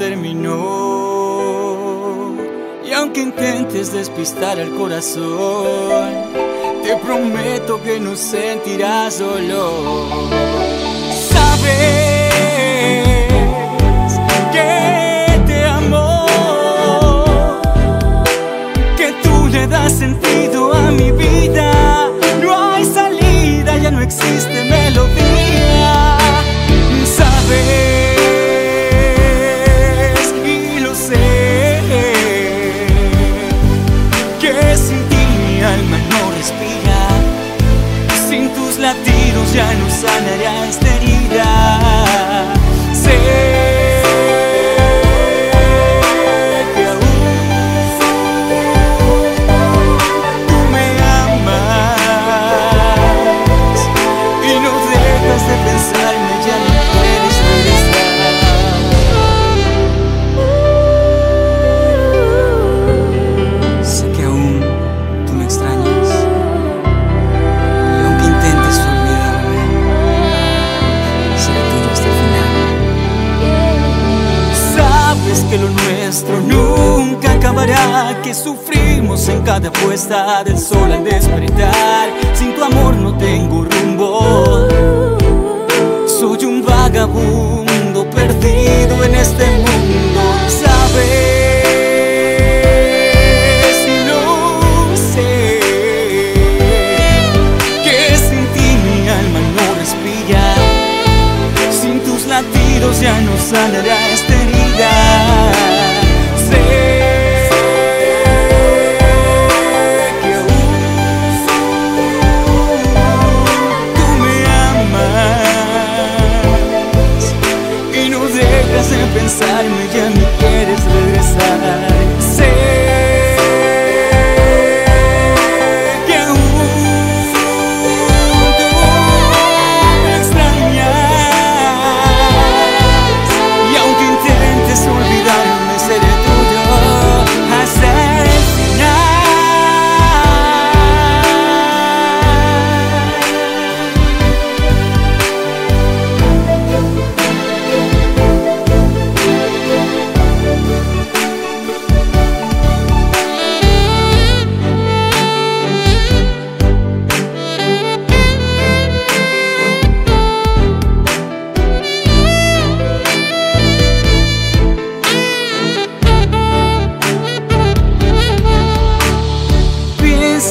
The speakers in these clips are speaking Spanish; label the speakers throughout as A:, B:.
A: terminó y aunque intentes despistar el corazón, te prometo que no sentirás dolor. Sabes existe melodía. Sabes y lo sé que sin ti mi alma no respira. Sin tus latidos ya no sanará esta herida. Que sufrimos en cada puesta del sol al despertar. Sin tu amor no tengo rumbo. Soy un vagabundo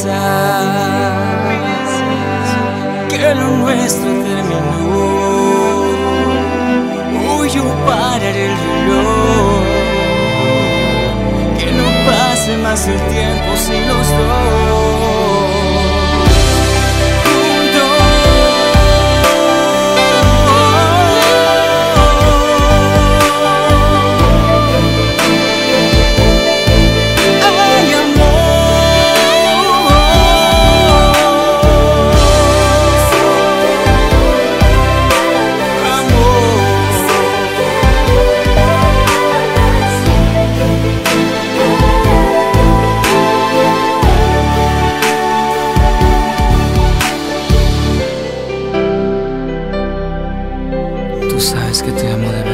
A: Piensas que lo nuestro terminó. Hoy yo pararé el reloj. Que no pase más el tiempo sin los dos. Que te amo de